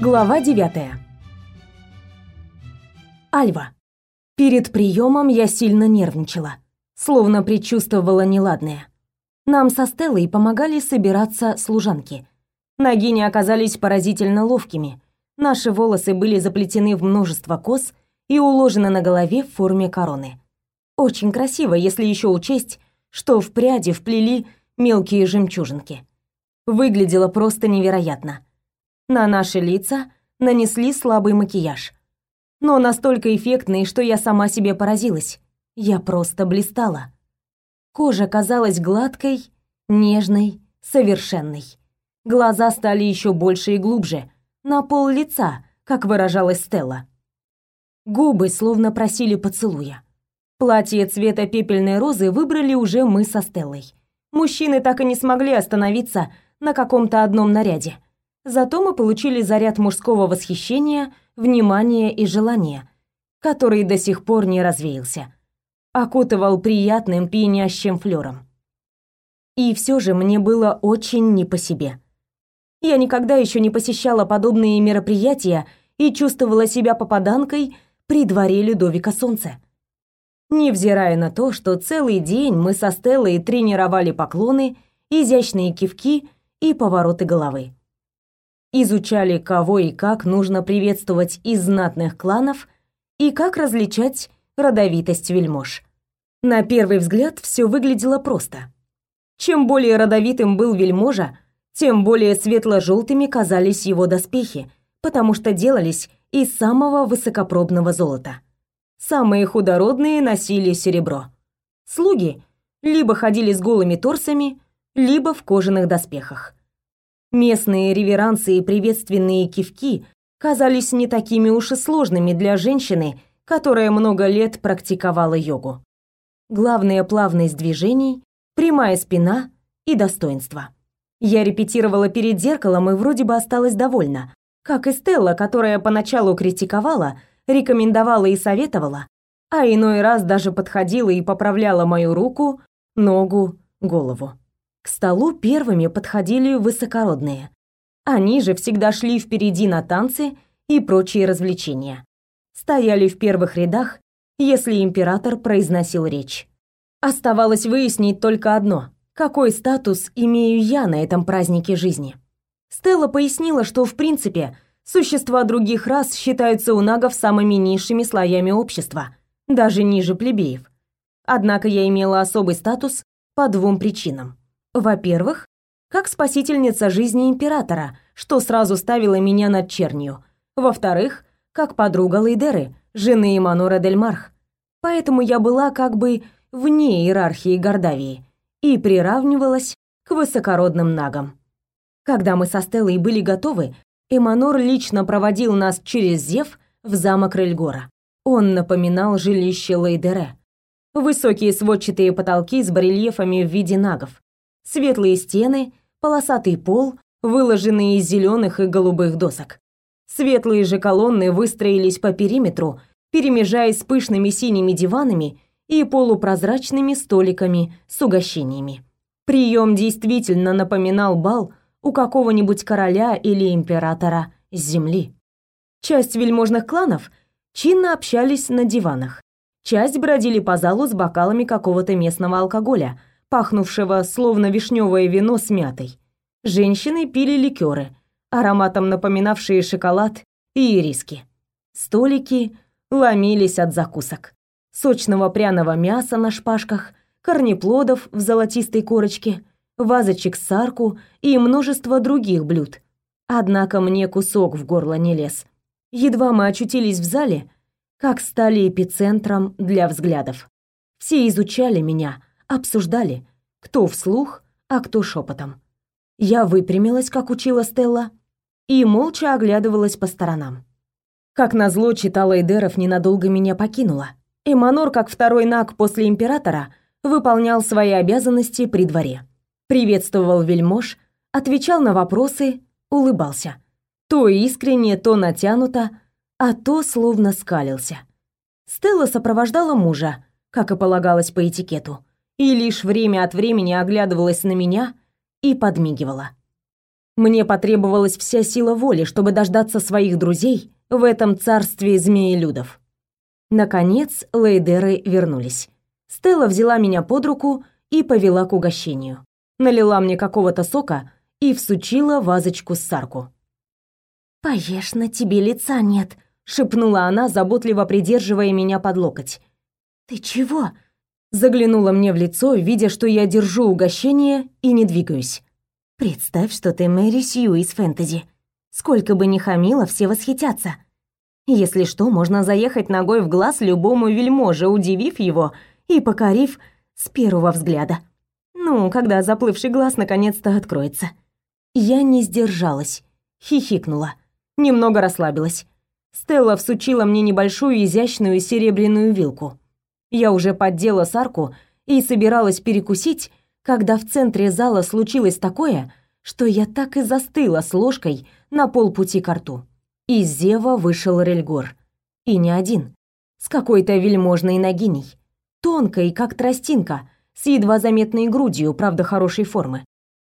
Глава 9. Альва. Перед приемом я сильно нервничала, словно предчувствовала неладное. Нам со Стеллой помогали собираться служанки. Нагини оказались поразительно ловкими. Наши волосы были заплетены в множество кос и уложены на голове в форме короны. Очень красиво, если еще учесть, что в пряди вплели мелкие жемчужинки. Выглядело просто невероятно. На наши лица нанесли слабый макияж. Но настолько эффектный, что я сама себе поразилась. Я просто блистала. Кожа казалась гладкой, нежной, совершенной. Глаза стали еще больше и глубже, на пол лица, как выражалась Стелла. Губы словно просили поцелуя. Платье цвета пепельной розы выбрали уже мы со Стеллой. Мужчины так и не смогли остановиться на каком-то одном наряде. Зато мы получили заряд мужского восхищения, внимания и желания, который до сих пор не развеялся. Окутывал приятным пьянящим флером. И все же мне было очень не по себе. Я никогда еще не посещала подобные мероприятия и чувствовала себя попаданкой при дворе Людовика Солнца невзирая на то, что целый день мы со Стеллой тренировали поклоны, изящные кивки и повороты головы. Изучали, кого и как нужно приветствовать из знатных кланов и как различать родовитость вельмож. На первый взгляд все выглядело просто. Чем более родовитым был вельможа, тем более светло-желтыми казались его доспехи, потому что делались из самого высокопробного золота. Самые худородные носили серебро. Слуги либо ходили с голыми торсами, либо в кожаных доспехах. Местные реверансы и приветственные кивки казались не такими уж и сложными для женщины, которая много лет практиковала йогу. Главное плавность движений, прямая спина и достоинство. Я репетировала перед зеркалом и вроде бы осталась довольна, как и Стелла, которая поначалу критиковала, рекомендовала и советовала, а иной раз даже подходила и поправляла мою руку, ногу, голову. К столу первыми подходили высокородные. Они же всегда шли впереди на танцы и прочие развлечения. Стояли в первых рядах, если император произносил речь. Оставалось выяснить только одно: какой статус имею я на этом празднике жизни. Стелла пояснила, что в принципе Существа других рас считаются у нагов самыми низшими слоями общества, даже ниже плебеев. Однако я имела особый статус по двум причинам. Во-первых, как спасительница жизни императора, что сразу ставило меня над чернью. Во-вторых, как подруга Лейдеры, жены Эманора Дель Марх. Поэтому я была как бы вне иерархии Гордавии и приравнивалась к высокородным нагам. Когда мы со Стеллой были готовы, Эманор лично проводил нас через Зев в замок Рельгора. Он напоминал жилище Лейдере. Высокие сводчатые потолки с барельефами в виде нагов, светлые стены, полосатый пол, выложенный из зеленых и голубых досок. Светлые же колонны выстроились по периметру, перемежаясь с пышными синими диванами и полупрозрачными столиками с угощениями. Прием действительно напоминал бал у какого-нибудь короля или императора с земли. Часть вельможных кланов чинно общались на диванах. Часть бродили по залу с бокалами какого-то местного алкоголя, пахнувшего словно вишневое вино с мятой. Женщины пили ликеры, ароматом напоминавшие шоколад и ириски. Столики ломились от закусок. Сочного пряного мяса на шпажках, корнеплодов в золотистой корочке, вазочек с сарку и множество других блюд. Однако мне кусок в горло не лез. Едва мы очутились в зале, как стали эпицентром для взглядов. Все изучали меня, обсуждали, кто вслух, а кто шепотом. Я выпрямилась, как учила Стелла, и молча оглядывалась по сторонам. Как назло, читала Эдеров ненадолго меня покинула. Эманор, как второй наг после императора, выполнял свои обязанности при дворе приветствовал вельмож, отвечал на вопросы, улыбался. То искренне, то натянуто, а то словно скалился. Стелла сопровождала мужа, как и полагалось по этикету, и лишь время от времени оглядывалась на меня и подмигивала. Мне потребовалась вся сила воли, чтобы дождаться своих друзей в этом царстве змеелюдов. Наконец, лейдеры вернулись. Стелла взяла меня под руку и повела к угощению. Налила мне какого-то сока и всучила вазочку с сарку. «Поешь, на тебе лица нет», — шепнула она, заботливо придерживая меня под локоть. «Ты чего?» Заглянула мне в лицо, видя, что я держу угощение и не двигаюсь. «Представь, что ты Мэри Сью из фэнтези. Сколько бы ни хамила, все восхитятся. Если что, можно заехать ногой в глаз любому вельможе, удивив его и покорив с первого взгляда. Ну, когда заплывший глаз наконец-то откроется. Я не сдержалась, хихикнула, немного расслабилась. Стелла всучила мне небольшую изящную серебряную вилку. Я уже поддела сарку и собиралась перекусить, когда в центре зала случилось такое, что я так и застыла с ложкой на полпути к рту. Из зева вышел Рельгор. И не один. С какой-то вельможной ногиней. Тонкой, как тростинка, с едва заметной грудью, правда, хорошей формы.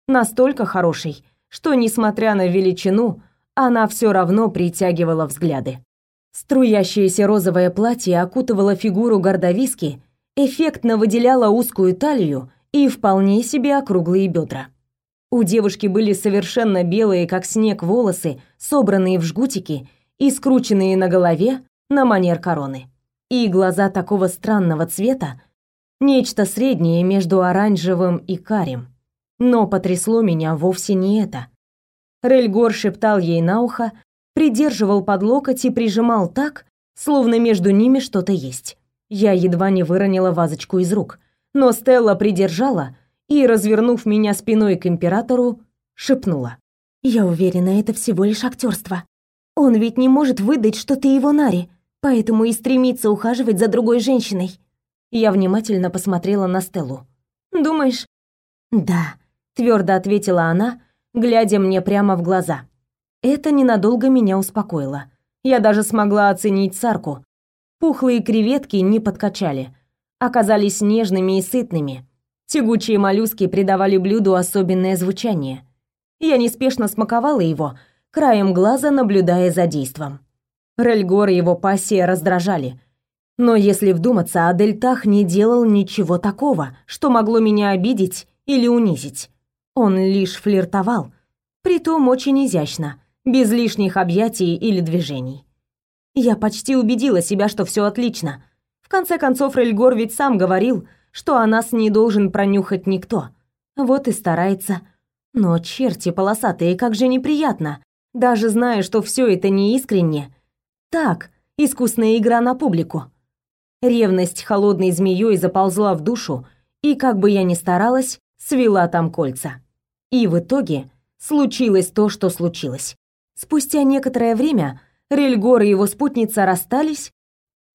Настолько хорошей, что, несмотря на величину, она все равно притягивала взгляды. Струящееся розовое платье окутывало фигуру гордовиски, эффектно выделяло узкую талию и вполне себе округлые бедра. У девушки были совершенно белые, как снег, волосы, собранные в жгутики и скрученные на голове на манер короны. И глаза такого странного цвета, Нечто среднее между оранжевым и карим. Но потрясло меня вовсе не это. Рельгор шептал ей на ухо, придерживал под локоть и прижимал так, словно между ними что-то есть. Я едва не выронила вазочку из рук, но Стелла придержала и, развернув меня спиной к императору, шепнула. «Я уверена, это всего лишь актерство. Он ведь не может выдать, что ты его Нари, поэтому и стремится ухаживать за другой женщиной. Я внимательно посмотрела на Стеллу. «Думаешь?» «Да», — твердо ответила она, глядя мне прямо в глаза. Это ненадолго меня успокоило. Я даже смогла оценить сарку. Пухлые креветки не подкачали, оказались нежными и сытными. Тягучие моллюски придавали блюду особенное звучание. Я неспешно смаковала его, краем глаза наблюдая за действом. Рельгор и его пассия раздражали. Но если вдуматься, Адельтах не делал ничего такого, что могло меня обидеть или унизить. Он лишь флиртовал, притом очень изящно, без лишних объятий или движений. Я почти убедила себя, что все отлично. В конце концов, Рельгор ведь сам говорил, что о нас не должен пронюхать никто. Вот и старается. Но черти полосатые, как же неприятно. Даже зная, что все это не искренне. Так, искусная игра на публику. Ревность холодной змеей заползла в душу, и как бы я ни старалась, свела там кольца. И в итоге случилось то, что случилось. Спустя некоторое время Рельгор и его спутница расстались,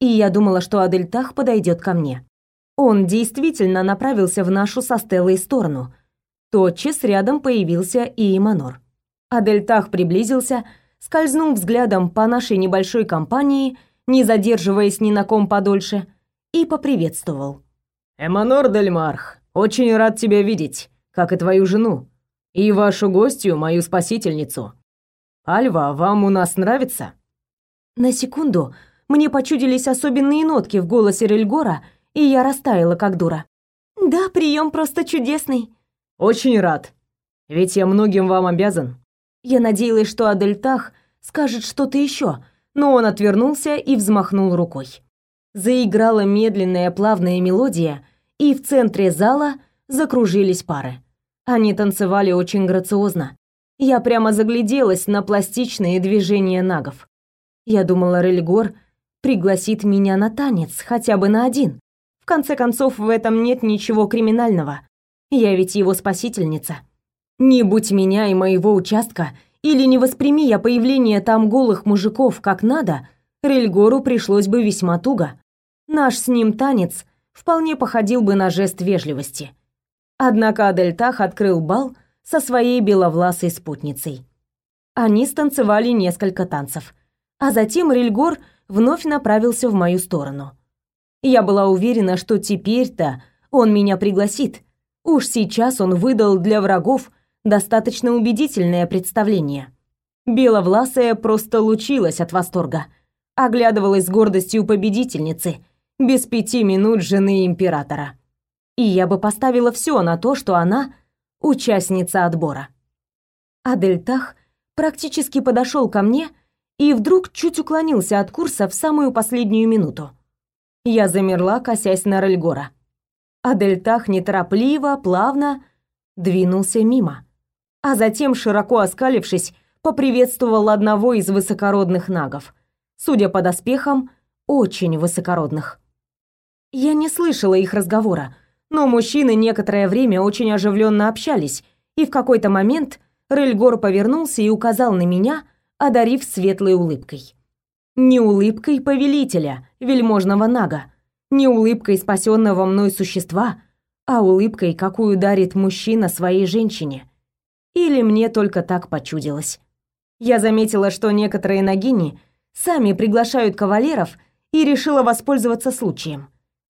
и я думала, что Адельтах подойдет ко мне. Он действительно направился в нашу со Стеллой сторону. Тотчас рядом появился и Иманор. Адельтах приблизился, скользнул взглядом по нашей небольшой компании – не задерживаясь ни на ком подольше, и поприветствовал. «Эманор Дельмарх, очень рад тебя видеть, как и твою жену, и вашу гостью, мою спасительницу. Альва, вам у нас нравится?» На секунду мне почудились особенные нотки в голосе Рельгора, и я растаяла, как дура. «Да, прием просто чудесный». «Очень рад, ведь я многим вам обязан». Я надеялась, что Адельтах скажет что-то еще, но он отвернулся и взмахнул рукой. Заиграла медленная плавная мелодия, и в центре зала закружились пары. Они танцевали очень грациозно. Я прямо загляделась на пластичные движения нагов. Я думала, Рельгор пригласит меня на танец, хотя бы на один. В конце концов, в этом нет ничего криминального. Я ведь его спасительница. Не будь меня и моего участка — или не восприми я появление там голых мужиков как надо, Рельгору пришлось бы весьма туго. Наш с ним танец вполне походил бы на жест вежливости. Однако Адельтах открыл бал со своей беловласой спутницей. Они станцевали несколько танцев, а затем Рельгор вновь направился в мою сторону. Я была уверена, что теперь-то он меня пригласит. Уж сейчас он выдал для врагов достаточно убедительное представление. Беловласая просто лучилась от восторга, оглядывалась с гордостью победительницы, без пяти минут жены императора. И я бы поставила все на то, что она участница отбора. Адельтах практически подошел ко мне и вдруг чуть уклонился от курса в самую последнюю минуту. Я замерла, косясь на Рельгора. Адельтах неторопливо, плавно двинулся мимо, а затем, широко оскалившись, поприветствовал одного из высокородных нагов. Судя по доспехам, очень высокородных. Я не слышала их разговора, но мужчины некоторое время очень оживленно общались, и в какой-то момент Рельгор повернулся и указал на меня, одарив светлой улыбкой. Не улыбкой повелителя, вельможного нага, не улыбкой спасенного мной существа, а улыбкой, какую дарит мужчина своей женщине. Или мне только так почудилось. Я заметила, что некоторые нагини сами приглашают кавалеров и решила воспользоваться случаем.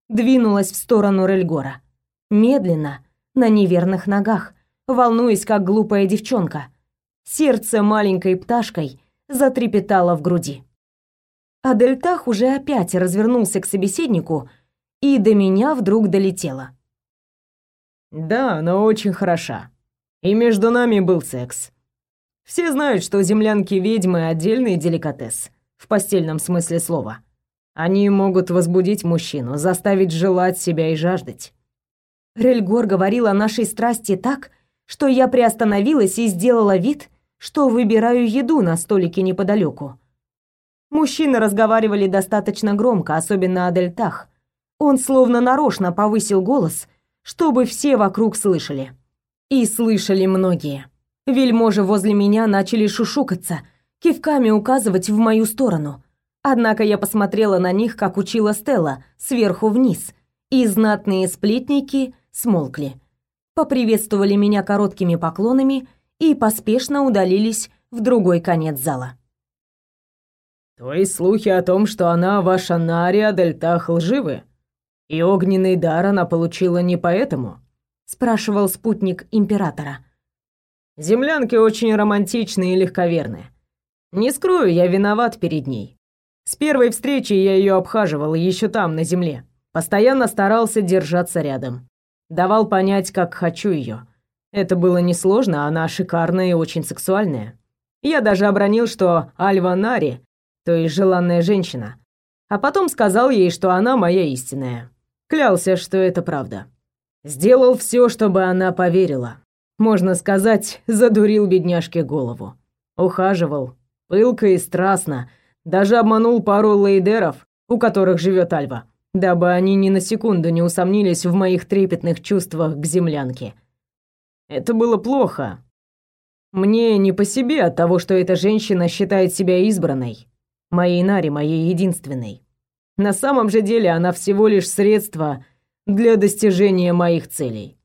Двинулась в сторону Рельгора. Медленно, на неверных ногах, волнуясь, как глупая девчонка. Сердце маленькой пташкой затрепетало в груди. А Дельтах уже опять развернулся к собеседнику, и до меня вдруг долетело. «Да, она очень хороша. И между нами был секс. Все знают, что землянки-ведьмы — отдельный деликатес, в постельном смысле слова. Они могут возбудить мужчину, заставить желать себя и жаждать». Рельгор говорил о нашей страсти так, что я приостановилась и сделала вид, что выбираю еду на столике неподалеку. Мужчины разговаривали достаточно громко, особенно о дельтах. Он словно нарочно повысил голос, чтобы все вокруг слышали. И слышали многие. Вельможи возле меня начали шушукаться, кивками указывать в мою сторону. Однако я посмотрела на них, как учила Стелла, сверху вниз, и знатные сплетники смолкли поприветствовали меня короткими поклонами и поспешно удалились в другой конец зала. «Твои слухи о том, что она ваша Нария Дельтах лживы? И огненный дар она получила не поэтому?» — спрашивал спутник императора. «Землянки очень романтичные и легковерные. Не скрою, я виноват перед ней. С первой встречи я ее обхаживал еще там, на земле. Постоянно старался держаться рядом. Давал понять, как хочу ее. Это было несложно, она шикарная и очень сексуальная. Я даже обронил, что Альва Нари, то есть желанная женщина. А потом сказал ей, что она моя истинная. Клялся, что это правда. Сделал все, чтобы она поверила. Можно сказать, задурил бедняжке голову. Ухаживал, пылко и страстно, даже обманул пару лейдеров, у которых живет Альва дабы они ни на секунду не усомнились в моих трепетных чувствах к землянке. Это было плохо. Мне не по себе от того, что эта женщина считает себя избранной, моей Нари, моей единственной. На самом же деле она всего лишь средство для достижения моих целей.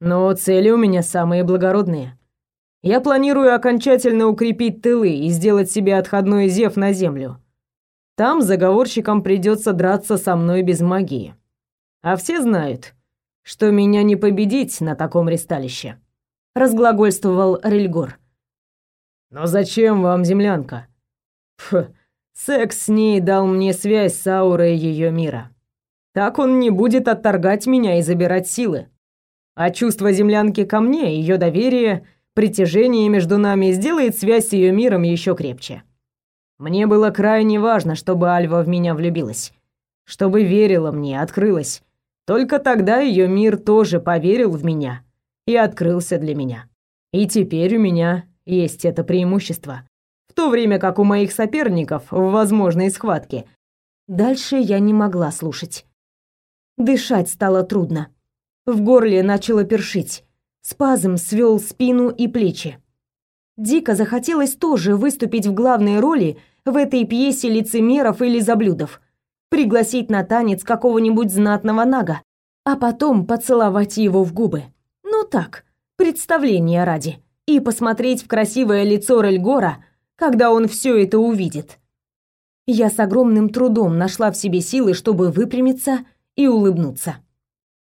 Но цели у меня самые благородные. Я планирую окончательно укрепить тылы и сделать себе отходной зев на землю там заговорщикам придется драться со мной без магии. А все знают, что меня не победить на таком ристалище. Разглагольствовал Рельгор. Но зачем вам землянка? Фу, секс с ней дал мне связь с аурой ее мира. Так он не будет отторгать меня и забирать силы. А чувство землянки ко мне, ее доверие, притяжение между нами сделает связь с ее миром еще крепче. Мне было крайне важно, чтобы Альва в меня влюбилась, чтобы верила мне, открылась. Только тогда ее мир тоже поверил в меня и открылся для меня. И теперь у меня есть это преимущество. В то время как у моих соперников в возможной схватке. Дальше я не могла слушать. Дышать стало трудно. В горле начало першить. Спазм свел спину и плечи. Дико захотелось тоже выступить в главной роли в этой пьесе лицемеров или заблюдов, пригласить на танец какого-нибудь знатного нага, а потом поцеловать его в губы. Ну так, представление ради. И посмотреть в красивое лицо Рельгора, когда он все это увидит. Я с огромным трудом нашла в себе силы, чтобы выпрямиться и улыбнуться.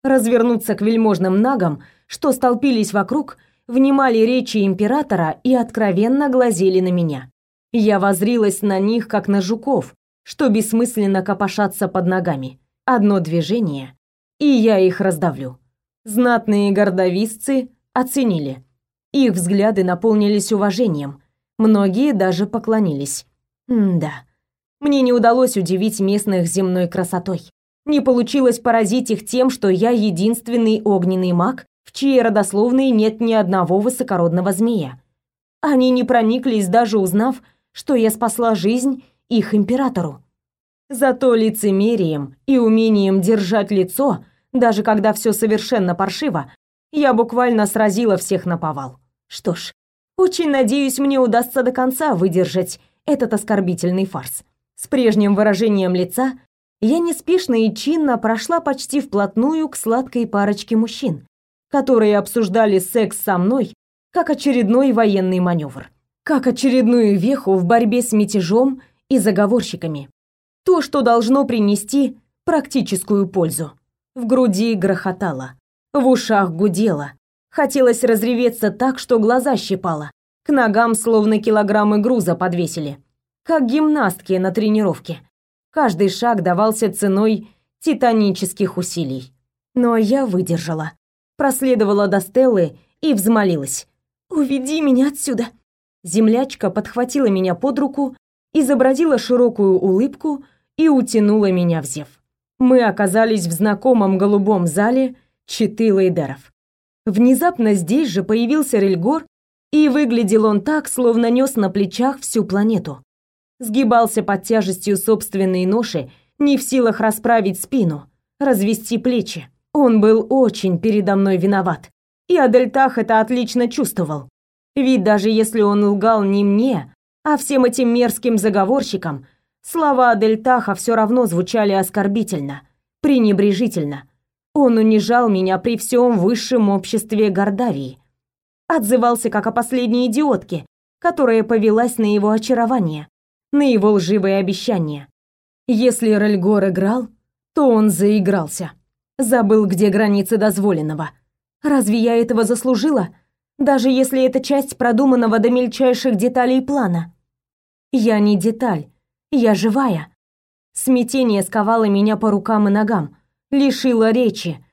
Развернуться к вельможным нагам, что столпились вокруг, внимали речи императора и откровенно глазели на меня. Я возрилась на них, как на жуков, что бессмысленно копошатся под ногами. Одно движение, и я их раздавлю. Знатные гордовисцы оценили. Их взгляды наполнились уважением. Многие даже поклонились. М да. Мне не удалось удивить местных земной красотой. Не получилось поразить их тем, что я единственный огненный маг, в чьей родословной нет ни одного высокородного змея. Они не прониклись, даже узнав, что я спасла жизнь их императору. Зато лицемерием и умением держать лицо, даже когда все совершенно паршиво, я буквально сразила всех на повал. Что ж, очень надеюсь, мне удастся до конца выдержать этот оскорбительный фарс. С прежним выражением лица я неспешно и чинно прошла почти вплотную к сладкой парочке мужчин, которые обсуждали секс со мной как очередной военный маневр, как очередную веху в борьбе с мятежом и заговорщиками. То, что должно принести практическую пользу. В груди грохотало, в ушах гудело. Хотелось разреветься так, что глаза щипало. К ногам словно килограммы груза подвесили как гимнастки на тренировке. Каждый шаг давался ценой титанических усилий. Но я выдержала. Проследовала до Стеллы и взмолилась. «Уведи меня отсюда!» Землячка подхватила меня под руку, изобразила широкую улыбку и утянула меня в зев. Мы оказались в знакомом голубом зале Читы Лейдеров. Внезапно здесь же появился Рельгор, и выглядел он так, словно нес на плечах всю планету сгибался под тяжестью собственной ноши, не в силах расправить спину, развести плечи. Он был очень передо мной виноват. И Адельтах это отлично чувствовал. Ведь даже если он лгал не мне, а всем этим мерзким заговорщикам, слова Адельтаха все равно звучали оскорбительно, пренебрежительно. Он унижал меня при всем высшем обществе Гордавии. Отзывался как о последней идиотке, которая повелась на его очарование, на его лживые обещания. Если Рельгор играл, то он заигрался. Забыл, где границы дозволенного. Разве я этого заслужила? Даже если это часть продуманного до мельчайших деталей плана. Я не деталь, я живая. Смятение сковало меня по рукам и ногам, лишило речи.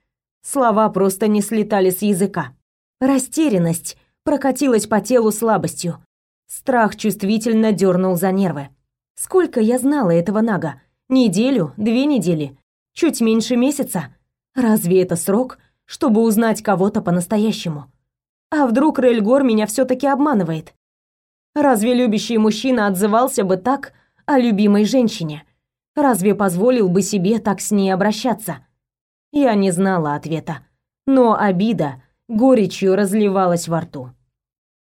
Слова просто не слетали с языка. Растерянность прокатилась по телу слабостью. Страх чувствительно дернул за нервы. Сколько я знала этого Нага? Неделю, две недели, чуть меньше месяца. Разве это срок, чтобы узнать кого-то по-настоящему? А вдруг Рельгор меня все таки обманывает? Разве любящий мужчина отзывался бы так о любимой женщине? Разве позволил бы себе так с ней обращаться? Я не знала ответа, но обида горечью разливалась во рту.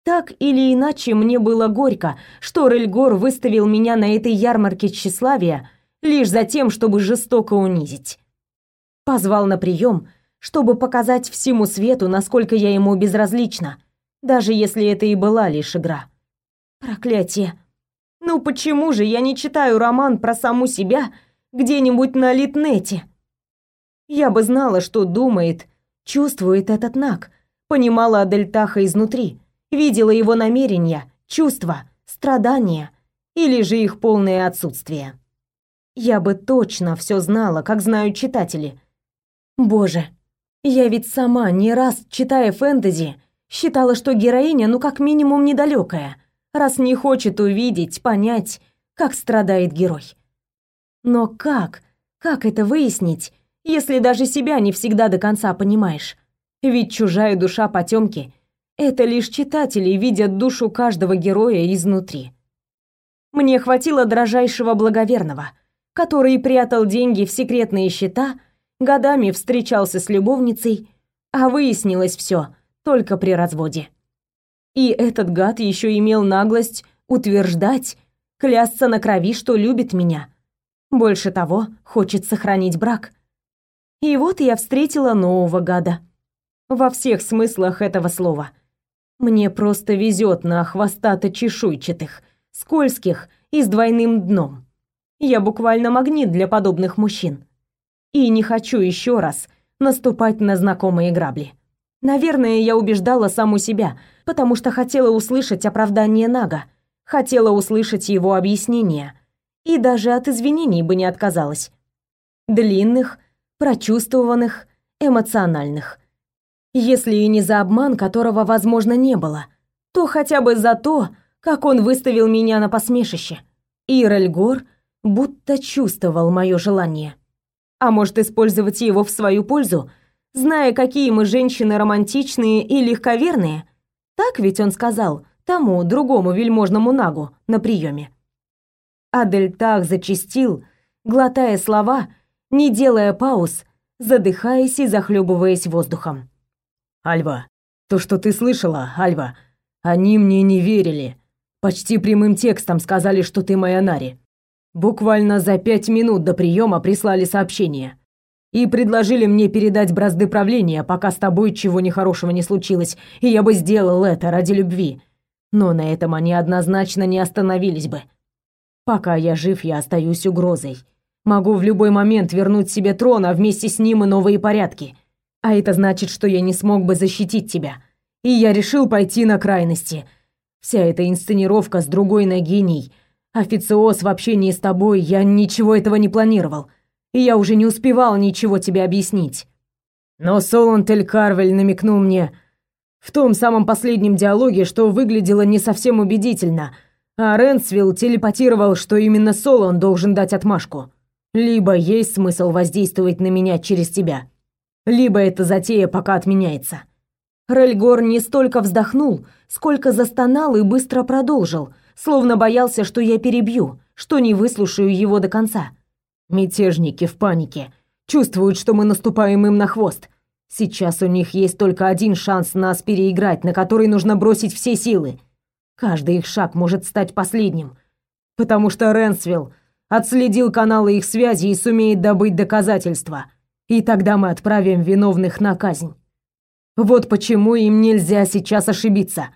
Так или иначе, мне было горько, что Рельгор выставил меня на этой ярмарке тщеславия лишь за тем, чтобы жестоко унизить. Позвал на прием, чтобы показать всему свету, насколько я ему безразлична, даже если это и была лишь игра. Проклятие. Ну почему же я не читаю роман про саму себя где-нибудь на Литнете? Я бы знала, что думает, чувствует этот Нак, понимала Адельтаха изнутри видела его намерения, чувства, страдания или же их полное отсутствие. Я бы точно все знала, как знают читатели. Боже, я ведь сама не раз, читая фэнтези, считала, что героиня ну как минимум недалекая, раз не хочет увидеть, понять, как страдает герой. Но как? Как это выяснить, если даже себя не всегда до конца понимаешь? Ведь чужая душа потемки это лишь читатели видят душу каждого героя изнутри. Мне хватило дрожайшего благоверного, который прятал деньги в секретные счета, годами встречался с любовницей, а выяснилось все только при разводе. И этот гад еще имел наглость утверждать, клясться на крови, что любит меня. Больше того, хочет сохранить брак. И вот я встретила нового гада. Во всех смыслах этого слова – мне просто везет на хвостато-чешуйчатых, скользких и с двойным дном. Я буквально магнит для подобных мужчин. И не хочу еще раз наступать на знакомые грабли. Наверное, я убеждала саму себя, потому что хотела услышать оправдание Нага, хотела услышать его объяснение, и даже от извинений бы не отказалась. Длинных, прочувствованных, эмоциональных. Если и не за обман, которого, возможно, не было, то хотя бы за то, как он выставил меня на посмешище. И будто чувствовал мое желание. А может, использовать его в свою пользу — зная, какие мы женщины романтичные и легковерные. Так ведь он сказал тому другому вельможному нагу на приеме. Адельтах зачистил, глотая слова, не делая пауз, задыхаясь и захлебываясь воздухом. «Альва, то, что ты слышала, Альва, они мне не верили. Почти прямым текстом сказали, что ты моя Нари. Буквально за пять минут до приема прислали сообщение и предложили мне передать бразды правления, пока с тобой чего нехорошего не случилось, и я бы сделал это ради любви. Но на этом они однозначно не остановились бы. Пока я жив, я остаюсь угрозой. Могу в любой момент вернуть себе трон, а вместе с ним и новые порядки. А это значит, что я не смог бы защитить тебя. И я решил пойти на крайности. Вся эта инсценировка с другой ногиней, официоз в общении с тобой, я ничего этого не планировал и я уже не успевал ничего тебе объяснить. Но Солон Телькарвель намекнул мне в том самом последнем диалоге, что выглядело не совсем убедительно, а Ренсвилл телепатировал, что именно Солон должен дать отмашку. Либо есть смысл воздействовать на меня через тебя, либо эта затея пока отменяется. Рельгор не столько вздохнул, сколько застонал и быстро продолжил, словно боялся, что я перебью, что не выслушаю его до конца. Мятежники в панике. Чувствуют, что мы наступаем им на хвост. Сейчас у них есть только один шанс нас переиграть, на который нужно бросить все силы. Каждый их шаг может стать последним. Потому что Ренсвилл отследил каналы их связи и сумеет добыть доказательства. И тогда мы отправим виновных на казнь. Вот почему им нельзя сейчас ошибиться.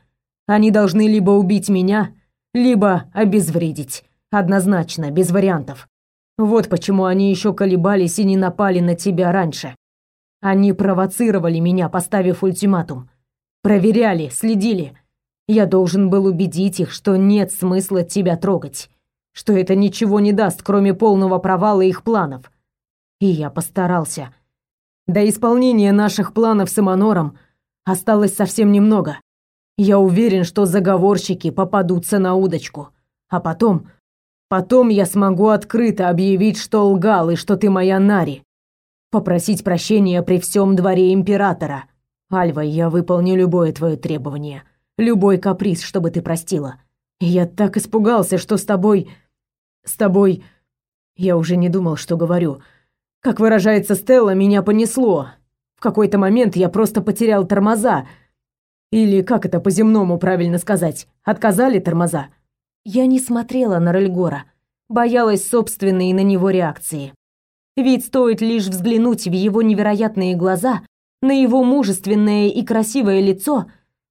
Они должны либо убить меня, либо обезвредить. Однозначно, без вариантов. Вот почему они еще колебались и не напали на тебя раньше. Они провоцировали меня, поставив ультиматум. Проверяли, следили. Я должен был убедить их, что нет смысла тебя трогать, что это ничего не даст, кроме полного провала их планов. И я постарался. До исполнения наших планов с Эманором осталось совсем немного. Я уверен, что заговорщики попадутся на удочку. А потом Потом я смогу открыто объявить, что лгал и что ты моя Нари. Попросить прощения при всем дворе императора. Альва, я выполню любое твое требование, любой каприз, чтобы ты простила. Я так испугался, что с тобой... С тобой... Я уже не думал, что говорю. Как выражается Стелла, меня понесло. В какой-то момент я просто потерял тормоза. Или как это по-земному правильно сказать? Отказали тормоза. Я не смотрела на Рельгора, боялась собственной на него реакции. Ведь стоит лишь взглянуть в его невероятные глаза, на его мужественное и красивое лицо,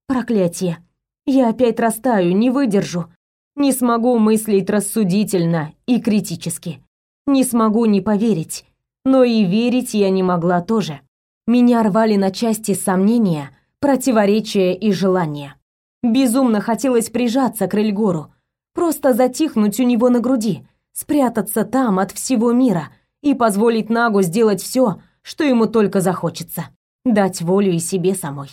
проклятие. Я опять растаю, не выдержу. Не смогу мыслить рассудительно и критически. Не смогу не поверить. Но и верить я не могла тоже. Меня рвали на части сомнения, противоречия и желания. Безумно хотелось прижаться к Рельгору, Просто затихнуть у него на груди, спрятаться там от всего мира и позволить Нагу сделать все, что ему только захочется. Дать волю и себе самой.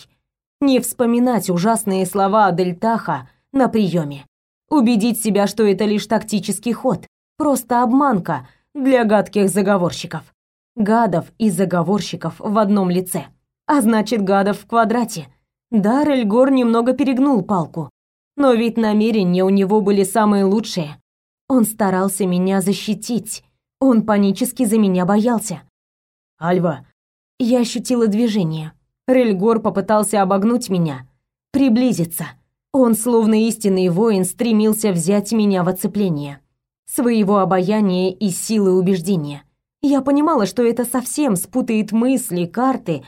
Не вспоминать ужасные слова Адельтаха на приеме. Убедить себя, что это лишь тактический ход, просто обманка для гадких заговорщиков. Гадов и заговорщиков в одном лице. А значит, гадов в квадрате. Да, Рельгор немного перегнул палку, но ведь намерения у него были самые лучшие. Он старался меня защитить. Он панически за меня боялся. Альва. Я ощутила движение. Рельгор попытался обогнуть меня, приблизиться. Он, словно истинный воин, стремился взять меня в оцепление. Своего обаяния и силы убеждения. Я понимала, что это совсем спутает мысли, карты,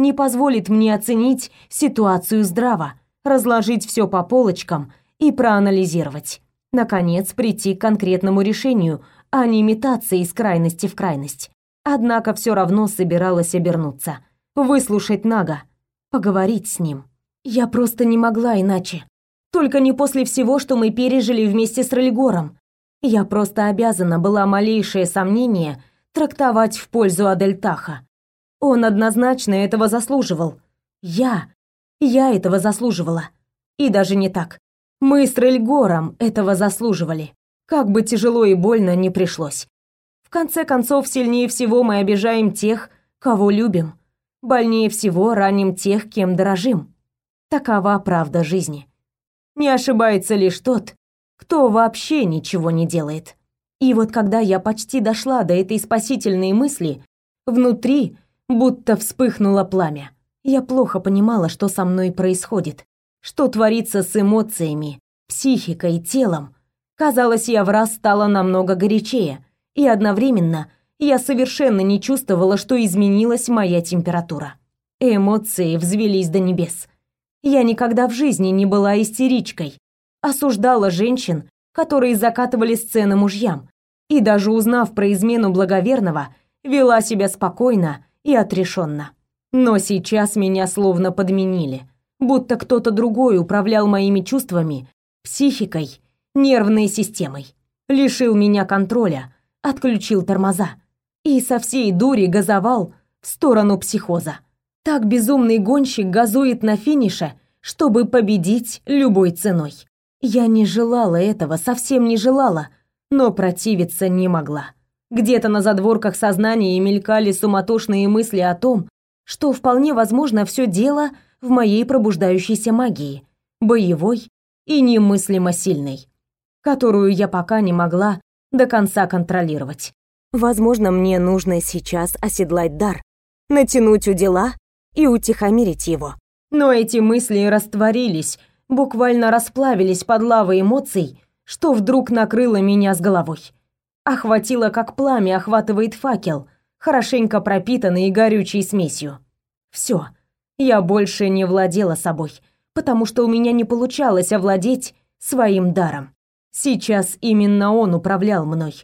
не позволит мне оценить ситуацию здраво разложить все по полочкам и проанализировать. Наконец, прийти к конкретному решению, а не метаться из крайности в крайность. Однако все равно собиралась обернуться, выслушать Нага. поговорить с ним. Я просто не могла иначе. Только не после всего, что мы пережили вместе с Рельгором. Я просто обязана была малейшее сомнение трактовать в пользу Адельтаха. Он однозначно этого заслуживал. Я, я этого заслуживала. И даже не так. Мы с Рельгором этого заслуживали. Как бы тяжело и больно не пришлось. В конце концов, сильнее всего мы обижаем тех, кого любим. Больнее всего раним тех, кем дорожим. Такова правда жизни. Не ошибается лишь тот, кто вообще ничего не делает. И вот когда я почти дошла до этой спасительной мысли, внутри будто вспыхнуло пламя. Я плохо понимала, что со мной происходит, что творится с эмоциями, психикой, телом. Казалось, я в раз стала намного горячее, и одновременно я совершенно не чувствовала, что изменилась моя температура. Эмоции взвелись до небес. Я никогда в жизни не была истеричкой, осуждала женщин, которые закатывали сцены мужьям, и даже узнав про измену благоверного, вела себя спокойно и отрешенно. Но сейчас меня словно подменили, будто кто-то другой управлял моими чувствами, психикой, нервной системой, лишил меня контроля, отключил тормоза и со всей дури газовал в сторону психоза. Так безумный гонщик газует на финише, чтобы победить любой ценой. Я не желала этого, совсем не желала, но противиться не могла. Где-то на задворках сознания мелькали суматошные мысли о том, что вполне возможно все дело в моей пробуждающейся магии, боевой и немыслимо сильной, которую я пока не могла до конца контролировать. Возможно, мне нужно сейчас оседлать дар, натянуть удила и утихомирить его. Но эти мысли растворились буквально расплавились под лавой эмоций, что вдруг накрыло меня с головой. Охватило, как пламя охватывает факел, хорошенько пропитанный горючей смесью. Все, я больше не владела собой, потому что у меня не получалось овладеть своим даром. Сейчас именно он управлял мной.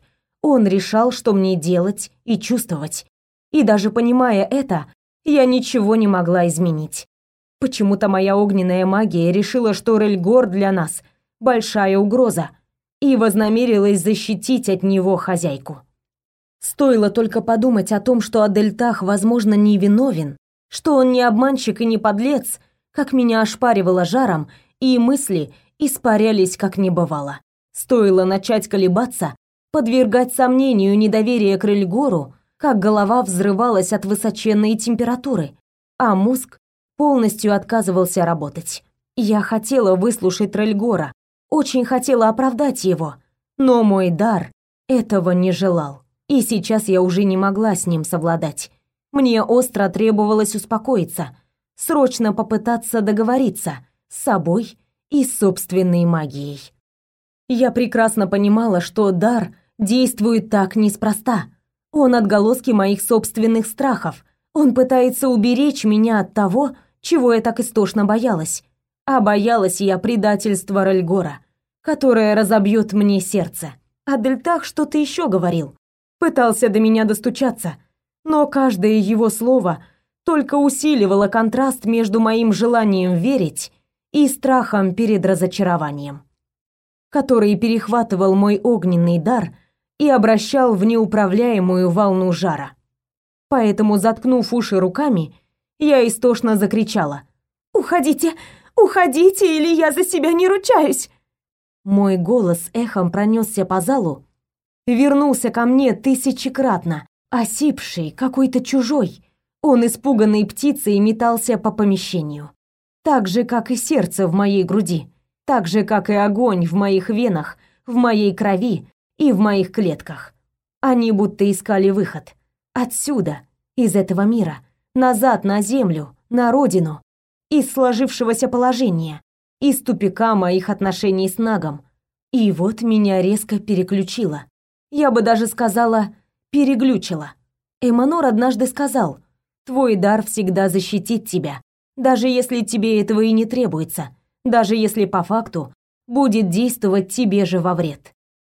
Он решал, что мне делать и чувствовать. И даже понимая это, я ничего не могла изменить. Почему-то моя огненная магия решила, что Рельгор для нас большая угроза и вознамерилась защитить от него хозяйку. Стоило только подумать о том, что Адельтах, возможно, не виновен, что он не обманщик и не подлец, как меня ошпаривало жаром, и мысли испарялись как не бывало. Стоило начать колебаться, подвергать сомнению недоверие к Рельгору, как голова взрывалась от высоченной температуры, а мозг полностью отказывался работать. Я хотела выслушать Рельгора, очень хотела оправдать его, но мой дар этого не желал. И сейчас я уже не могла с ним совладать. Мне остро требовалось успокоиться, срочно попытаться договориться с собой и с собственной магией. Я прекрасно понимала, что дар действует так неспроста. Он отголоски моих собственных страхов. Он пытается уберечь меня от того, чего я так истошно боялась. А боялась я предательства Рельгора, которое разобьет мне сердце. А Дельтах что-то еще говорил. Пытался до меня достучаться, но каждое его слово только усиливало контраст между моим желанием верить и страхом перед разочарованием, который перехватывал мой огненный дар и обращал в неуправляемую волну жара. Поэтому, заткнув уши руками, я истошно закричала. «Уходите! Уходите, или я за себя не ручаюсь!» Мой голос эхом пронесся по залу, вернулся ко мне тысячекратно, осипший, какой-то чужой. Он, испуганной птицей, метался по помещению. Так же, как и сердце в моей груди, так же, как и огонь в моих венах, в моей крови и в моих клетках. Они будто искали выход. Отсюда, из этого мира, назад на землю, на родину, из сложившегося положения, из тупика моих отношений с Нагом. И вот меня резко переключило. Я бы даже сказала, переглючило. Эманор однажды сказал, «Твой дар всегда защитит тебя, даже если тебе этого и не требуется, даже если по факту будет действовать тебе же во вред».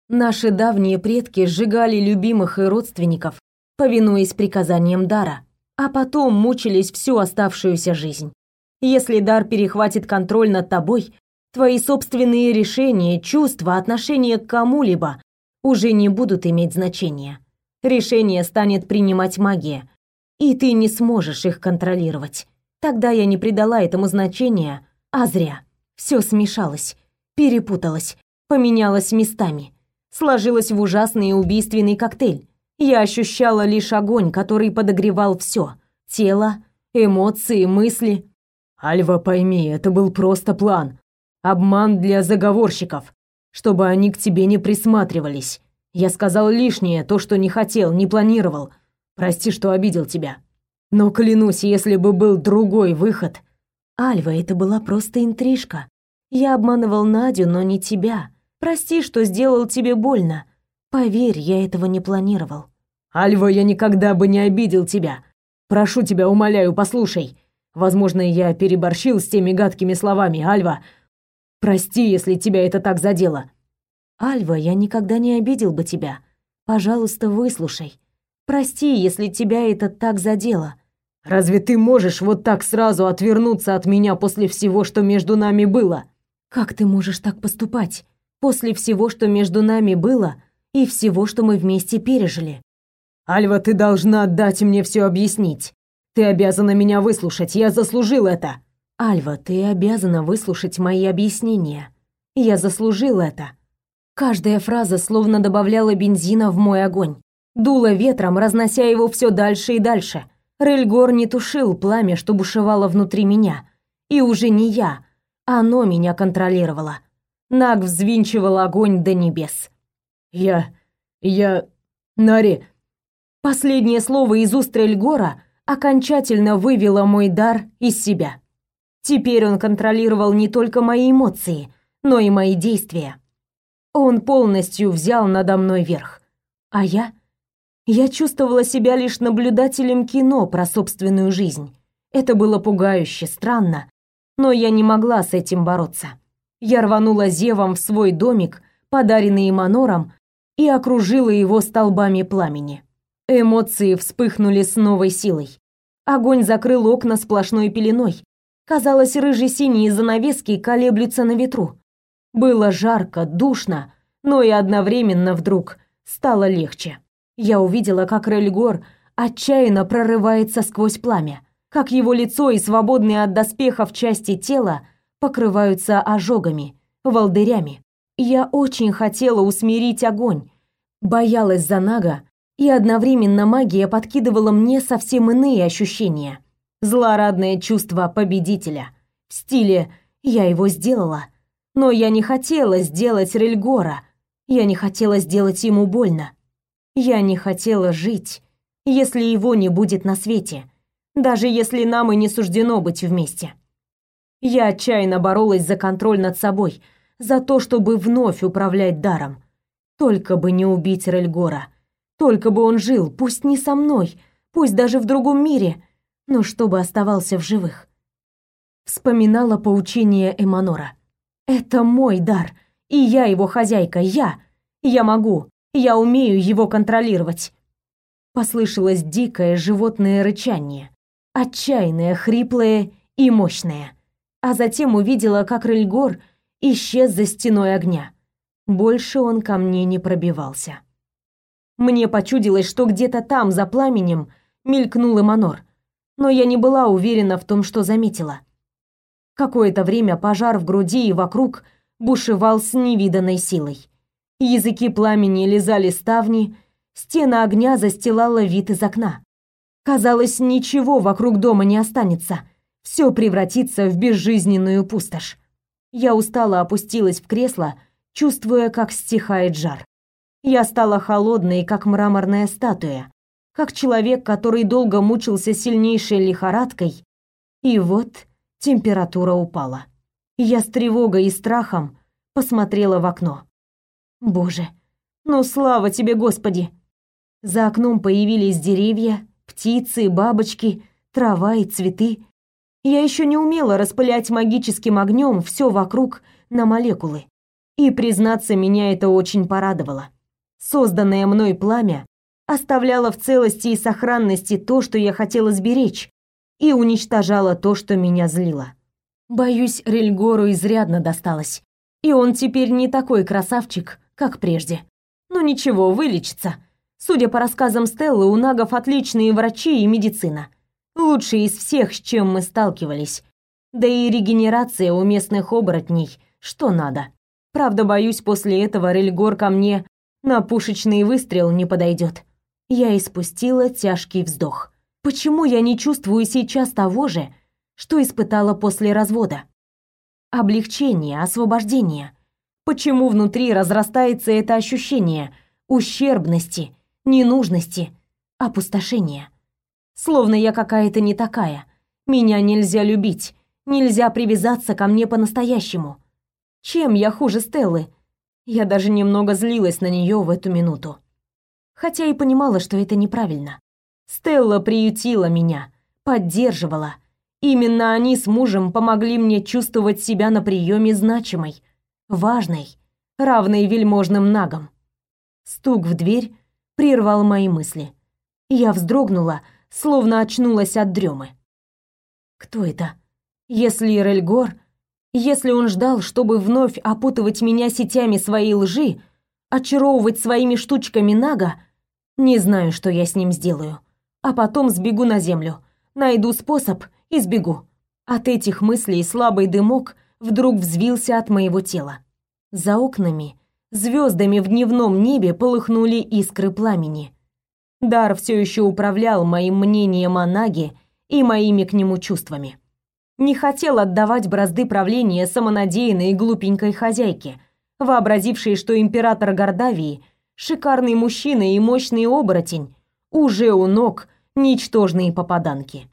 Наши давние предки сжигали любимых и родственников, повинуясь приказаниям дара – а потом мучились всю оставшуюся жизнь. Если дар перехватит контроль над тобой, твои собственные решения, чувства, отношения к кому-либо уже не будут иметь значения. Решение станет принимать магия, и ты не сможешь их контролировать. Тогда я не придала этому значения, а зря. Все смешалось, перепуталось, поменялось местами, сложилось в ужасный убийственный коктейль. Я ощущала лишь огонь, который подогревал все: тело, эмоции, мысли. Альва, пойми, это был просто план. Обман для заговорщиков, чтобы они к тебе не присматривались. Я сказал лишнее, то, что не хотел, не планировал. Прости, что обидел тебя. Но клянусь, если бы был другой выход... Альва, это была просто интрижка. Я обманывал Надю, но не тебя. Прости, что сделал тебе больно. Поверь, я этого не планировал. Альва, я никогда бы не обидел тебя. Прошу тебя, умоляю, послушай. Возможно, я переборщил с теми гадкими словами, Альва. Прости, если тебя это так задело. Альва, я никогда не обидел бы тебя. Пожалуйста, выслушай. Прости, если тебя это так задело. Разве ты можешь вот так сразу отвернуться от меня после всего, что между нами было? Как ты можешь так поступать? После всего, что между нами было, и всего, что мы вместе пережили. Альва, ты должна дать мне все объяснить. Ты обязана меня выслушать, я заслужил это. Альва, ты обязана выслушать мои объяснения. Я заслужил это. Каждая фраза словно добавляла бензина в мой огонь. Дуло ветром, разнося его все дальше и дальше. Рельгор не тушил пламя, что бушевало внутри меня. И уже не я, оно меня контролировало. Наг взвинчивал огонь до небес. «Я... я... Нари...» Последнее слово из уст Рельгора окончательно вывело мой дар из себя. Теперь он контролировал не только мои эмоции, но и мои действия. Он полностью взял надо мной верх. А я... Я чувствовала себя лишь наблюдателем кино про собственную жизнь. Это было пугающе, странно, но я не могла с этим бороться. Я рванула зевом в свой домик, подаренный Иманором, и окружила его столбами пламени. Эмоции вспыхнули с новой силой. Огонь закрыл окна сплошной пеленой. Казалось, рыже-синие занавески колеблются на ветру. Было жарко, душно, но и одновременно вдруг стало легче. Я увидела, как Рельгор отчаянно прорывается сквозь пламя, как его лицо и свободные от доспехов части тела покрываются ожогами, волдырями. Я очень хотела усмирить огонь, боялась за Нага, и одновременно магия подкидывала мне совсем иные ощущения. Злорадное чувство победителя. В стиле «я его сделала». Но я не хотела сделать Рельгора. Я не хотела сделать ему больно. Я не хотела жить, если его не будет на свете, даже если нам и не суждено быть вместе. Я отчаянно боролась за контроль над собой, за то, чтобы вновь управлять даром. Только бы не убить Рельгора. Только бы он жил, пусть не со мной, пусть даже в другом мире, но чтобы оставался в живых. Вспоминала поучение Эманора. Это мой дар, и я его хозяйка, я. Я могу, я умею его контролировать. Послышалось дикое животное рычание, отчаянное, хриплое и мощное. А затем увидела, как Рельгор исчез за стеной огня. Больше он ко мне не пробивался. Мне почудилось, что где-то там, за пламенем, мелькнул Эманор, но я не была уверена в том, что заметила. Какое-то время пожар в груди и вокруг бушевал с невиданной силой. Языки пламени лизали ставни, стена огня застилала вид из окна. Казалось, ничего вокруг дома не останется. Все превратится в безжизненную пустошь. Я устало опустилась в кресло, чувствуя, как стихает жар. Я стала холодной, как мраморная статуя, как человек, который долго мучился сильнейшей лихорадкой. И вот температура упала. Я с тревогой и страхом посмотрела в окно. Боже, ну слава тебе, Господи! За окном появились деревья, птицы, бабочки, трава и цветы. Я еще не умела распылять магическим огнем все вокруг на молекулы. И, признаться, меня это очень порадовало. Созданное мной пламя оставляло в целости и сохранности то, что я хотела сберечь, и уничтожала то, что меня злило. Боюсь, Рельгору изрядно досталось. И он теперь не такой красавчик, как прежде. Но ничего, вылечится. Судя по рассказам Стеллы, у нагов отличные врачи и медицина. Лучшие из всех, с чем мы сталкивались. Да и регенерация у местных оборотней, что надо. Правда, боюсь, после этого Рельгор ко мне на пушечный выстрел не подойдет. Я испустила тяжкий вздох. Почему я не чувствую сейчас того же, что испытала после развода? Облегчение, освобождение. Почему внутри разрастается это ощущение ущербности, ненужности, опустошения? Словно я какая-то не такая. Меня нельзя любить, нельзя привязаться ко мне по-настоящему. Чем я хуже Стеллы? Я даже немного злилась на нее в эту минуту. Хотя и понимала, что это неправильно. Стелла приютила меня, поддерживала. Именно они с мужем помогли мне чувствовать себя на приеме значимой, важной, равной вельможным нагам. Стук в дверь прервал мои мысли. Я вздрогнула, словно очнулась от дремы. Кто это? Если Рельгор, если он ждал, чтобы вновь опутывать меня сетями своей лжи, очаровывать своими штучками Нага, не знаю, что я с ним сделаю. А потом сбегу на землю, найду способ и сбегу. От этих мыслей слабый дымок вдруг взвился от моего тела. За окнами, звездами в дневном небе полыхнули искры пламени. Дар все еще управлял моим мнением о Наге и моими к нему чувствами. Не хотел отдавать бразды правления самонадеянной и глупенькой хозяйке, вообразившей, что император Гордавии — шикарный мужчина и мощный оборотень, уже у ног ничтожные попаданки.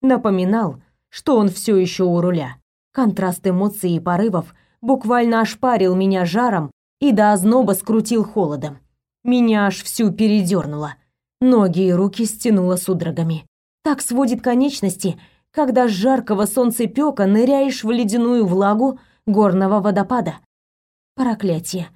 Напоминал, что он все еще у руля. Контраст эмоций и порывов буквально ошпарил меня жаром и до озноба скрутил холодом. Меня аж всю передернуло. Ноги и руки стянуло судорогами. Так сводит конечности, когда с жаркого солнцепёка ныряешь в ледяную влагу горного водопада. Проклятие.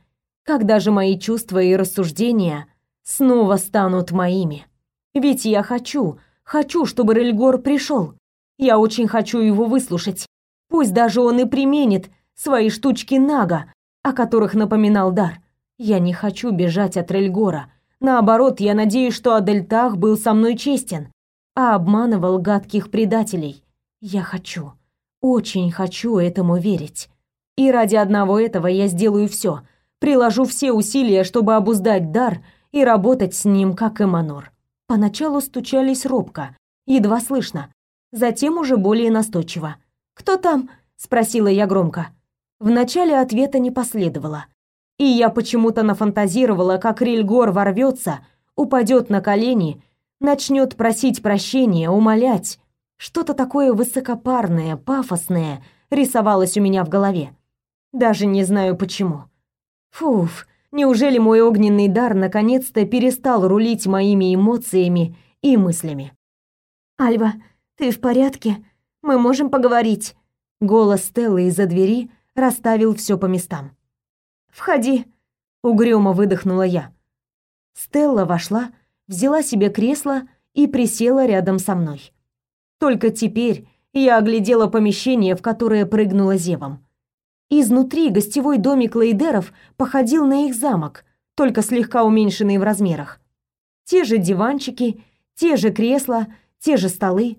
Когда же мои чувства и рассуждения снова станут моими? Ведь я хочу, хочу, чтобы Рельгор пришел. Я очень хочу его выслушать. Пусть даже он и применит свои штучки Нага, о которых напоминал Дар. Я не хочу бежать от Рельгора. Наоборот, я надеюсь, что Адельтах был со мной честен, а обманывал гадких предателей. Я хочу, очень хочу этому верить. И ради одного этого я сделаю все, приложу все усилия, чтобы обуздать Дар и работать с ним, как Эманор. Поначалу стучались робко, едва слышно, затем уже более настойчиво. «Кто там?» — спросила я громко. Вначале ответа не последовало. И я почему-то нафантазировала, как Рильгор ворвется, упадет на колени, начнет просить прощения, умолять. Что-то такое высокопарное, пафосное рисовалось у меня в голове. Даже не знаю почему. Фуф, неужели мой огненный дар наконец-то перестал рулить моими эмоциями и мыслями? «Альва, ты в порядке? Мы можем поговорить?» Голос Стеллы из-за двери расставил все по местам. «Входи!» — угрюмо выдохнула я. Стелла вошла, взяла себе кресло и присела рядом со мной. Только теперь я оглядела помещение, в которое прыгнула зевом. Изнутри гостевой домик Лейдеров походил на их замок, только слегка уменьшенный в размерах. Те же диванчики, те же кресла, те же столы,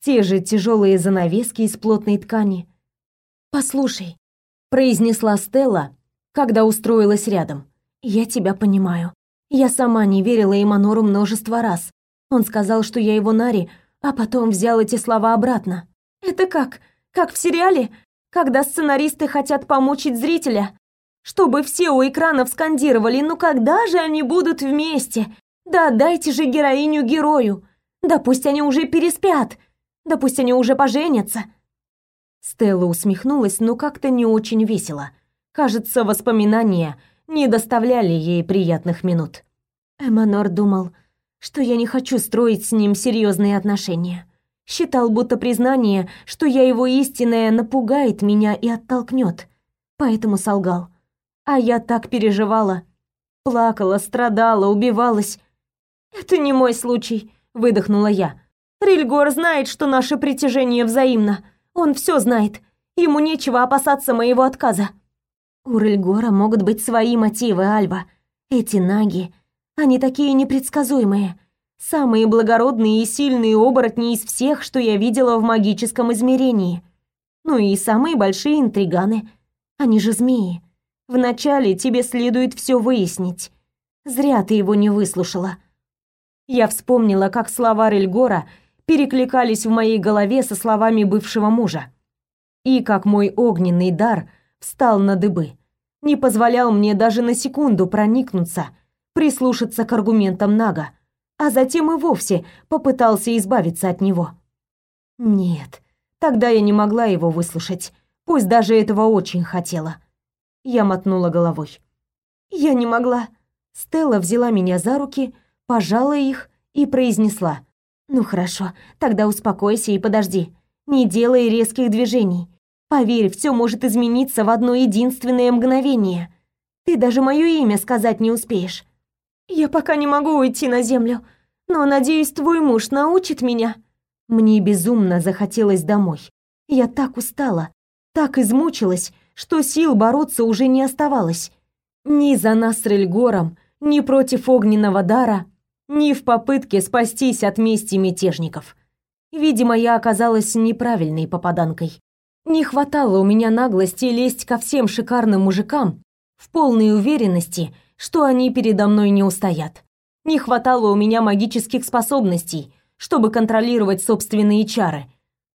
те же тяжелые занавески из плотной ткани. «Послушай», произнесла Стелла, когда устроилась рядом. Я тебя понимаю. Я сама не верила Иманору множество раз. Он сказал, что я его Нари, а потом взял эти слова обратно. Это как? Как в сериале, когда сценаристы хотят помучить зрителя, чтобы все у экранов скандировали: "Ну когда же они будут вместе? Да дайте же героиню герою. Да пусть они уже переспят. Да пусть они уже поженятся". Стелла усмехнулась, но как-то не очень весело. Кажется, воспоминания не доставляли ей приятных минут. Эманор думал, что я не хочу строить с ним серьезные отношения. Считал, будто признание, что я его истинная, напугает меня и оттолкнет. Поэтому солгал. А я так переживала. Плакала, страдала, убивалась. «Это не мой случай», — выдохнула я. Рильгор знает, что наше притяжение взаимно. Он все знает. Ему нечего опасаться моего отказа. У Рильгора могут быть свои мотивы, Альва. Эти наги, они такие непредсказуемые. Самые благородные и сильные оборотни из всех, что я видела в магическом измерении. Ну и самые большие интриганы. Они же змеи. Вначале тебе следует все выяснить. Зря ты его не выслушала. Я вспомнила, как слова Рельгора перекликались в моей голове со словами бывшего мужа. И как мой огненный дар встал на дыбы, не позволял мне даже на секунду проникнуться, прислушаться к аргументам Нага, а затем и вовсе попытался избавиться от него. Нет, тогда я не могла его выслушать, пусть даже этого очень хотела. Я мотнула головой. Я не могла. Стелла взяла меня за руки, пожала их и произнесла: "Ну хорошо, тогда успокойся и подожди. Не делай резких движений. Поверь, все может измениться в одно единственное мгновение. Ты даже мое имя сказать не успеешь. Я пока не могу уйти на землю, но надеюсь, твой муж научит меня". Мне безумно захотелось домой. Я так устала, так измучилась, что сил бороться уже не оставалось. Ни за нас с Рельгором, ни против огненного дара, ни в попытке спастись от мести мятежников. Видимо, я оказалась неправильной попаданкой. Не хватало у меня наглости лезть ко всем шикарным мужикам в полной уверенности, что они передо мной не устоят. Не хватало у меня магических способностей, чтобы контролировать собственные чары.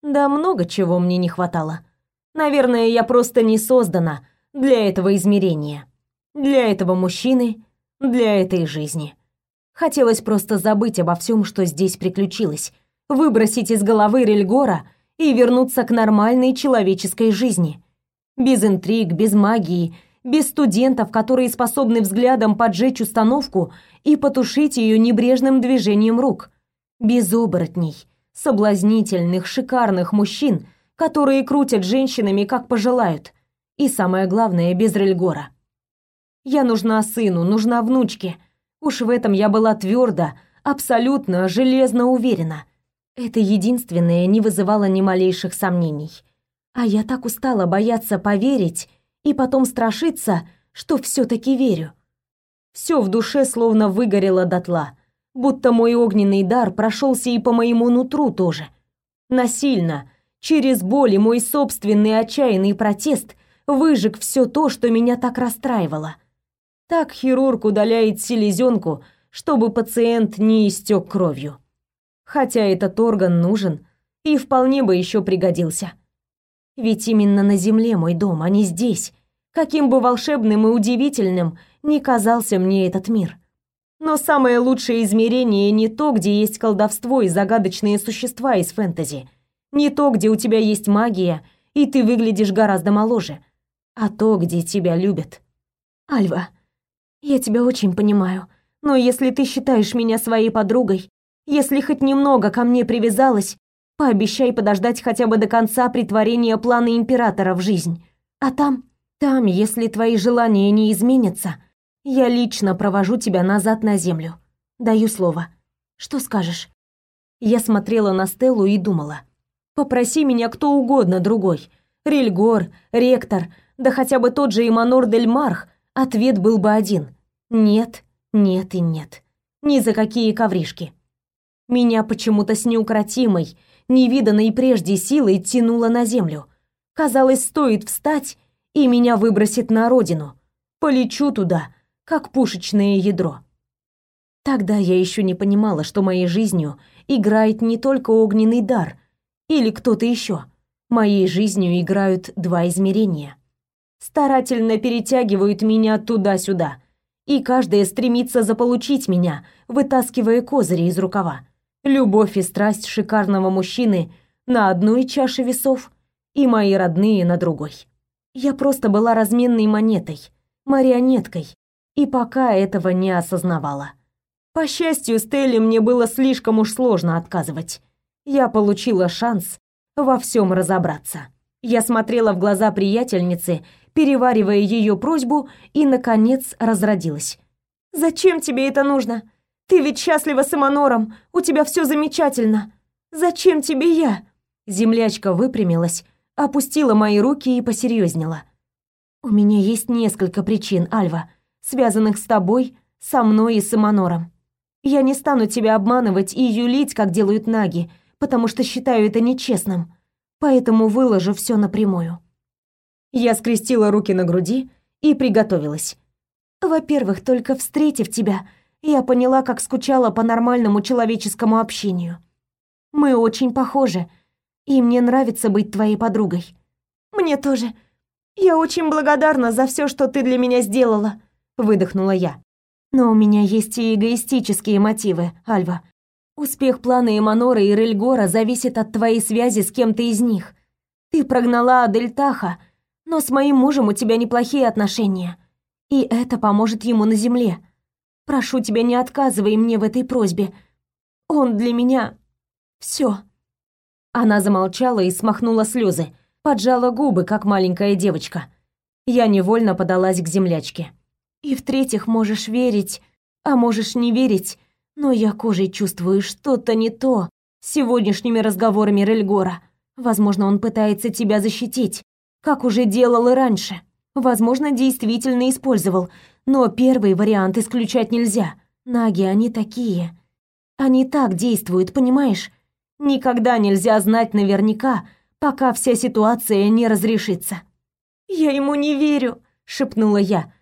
Да много чего мне не хватало. Наверное, я просто не создана для этого измерения. Для этого мужчины, для этой жизни. Хотелось просто забыть обо всем, что здесь приключилось, выбросить из головы Рельгора и вернуться к нормальной человеческой жизни. Без интриг, без магии, без студентов, которые способны взглядом поджечь установку и потушить ее небрежным движением рук. Без оборотней, соблазнительных, шикарных мужчин — которые крутят женщинами, как пожелают. И самое главное, без Рельгора. Я нужна сыну, нужна внучке. Уж в этом я была твердо, абсолютно, железно уверена. Это единственное не вызывало ни малейших сомнений. А я так устала бояться поверить и потом страшиться, что все таки верю. Все в душе словно выгорело дотла, будто мой огненный дар прошелся и по моему нутру тоже. Насильно, Через боль и мой собственный отчаянный протест выжег все то, что меня так расстраивало. Так хирург удаляет селезенку, чтобы пациент не истек кровью. Хотя этот орган нужен и вполне бы еще пригодился. Ведь именно на земле мой дом, а не здесь. Каким бы волшебным и удивительным ни казался мне этот мир. Но самое лучшее измерение не то, где есть колдовство и загадочные существа из фэнтези — не то, где у тебя есть магия, и ты выглядишь гораздо моложе, а то, где тебя любят. Альва, я тебя очень понимаю, но если ты считаешь меня своей подругой, если хоть немного ко мне привязалась, пообещай подождать хотя бы до конца притворения плана императора в жизнь. А там, там, если твои желания не изменятся, я лично провожу тебя назад на землю. Даю слово. Что скажешь? Я смотрела на Стеллу и думала: Попроси меня кто угодно другой. Рельгор, ректор, да хотя бы тот же Иманор Дель Марх, ответ был бы один. Нет, нет и нет. Ни за какие ковришки. Меня почему-то с неукротимой, невиданной прежде силой тянуло на землю. Казалось, стоит встать, и меня выбросит на родину. Полечу туда, как пушечное ядро. Тогда я еще не понимала, что моей жизнью играет не только огненный дар, или кто-то еще. Моей жизнью играют два измерения. Старательно перетягивают меня туда-сюда, и каждая стремится заполучить меня, вытаскивая козыри из рукава. Любовь и страсть шикарного мужчины на одной чаше весов и мои родные на другой. Я просто была разменной монетой, марионеткой, и пока этого не осознавала. По счастью, Стелле мне было слишком уж сложно отказывать я получила шанс во всем разобраться. Я смотрела в глаза приятельницы, переваривая ее просьбу, и, наконец, разродилась. «Зачем тебе это нужно? Ты ведь счастлива с Эманором, у тебя все замечательно. Зачем тебе я?» Землячка выпрямилась, опустила мои руки и посерьезнела. «У меня есть несколько причин, Альва, связанных с тобой, со мной и с Эманором. Я не стану тебя обманывать и юлить, как делают наги, потому что считаю это нечестным, поэтому выложу все напрямую». Я скрестила руки на груди и приготовилась. Во-первых, только встретив тебя, я поняла, как скучала по нормальному человеческому общению. Мы очень похожи, и мне нравится быть твоей подругой. Мне тоже. Я очень благодарна за все, что ты для меня сделала, выдохнула я. Но у меня есть и эгоистические мотивы, Альва. Успех плана Эманора и Рельгора зависит от твоей связи с кем-то из них. Ты прогнала Адельтаха, но с моим мужем у тебя неплохие отношения, и это поможет ему на земле. Прошу тебя, не отказывай мне в этой просьбе. Он для меня все. Она замолчала и смахнула слезы, поджала губы, как маленькая девочка. Я невольно подалась к землячке. И в-третьих, можешь верить, а можешь не верить, но я кожей чувствую что-то не то с сегодняшними разговорами Рельгора. Возможно, он пытается тебя защитить, как уже делал и раньше. Возможно, действительно использовал, но первый вариант исключать нельзя. Наги, они такие. Они так действуют, понимаешь? Никогда нельзя знать наверняка, пока вся ситуация не разрешится. «Я ему не верю», — шепнула я.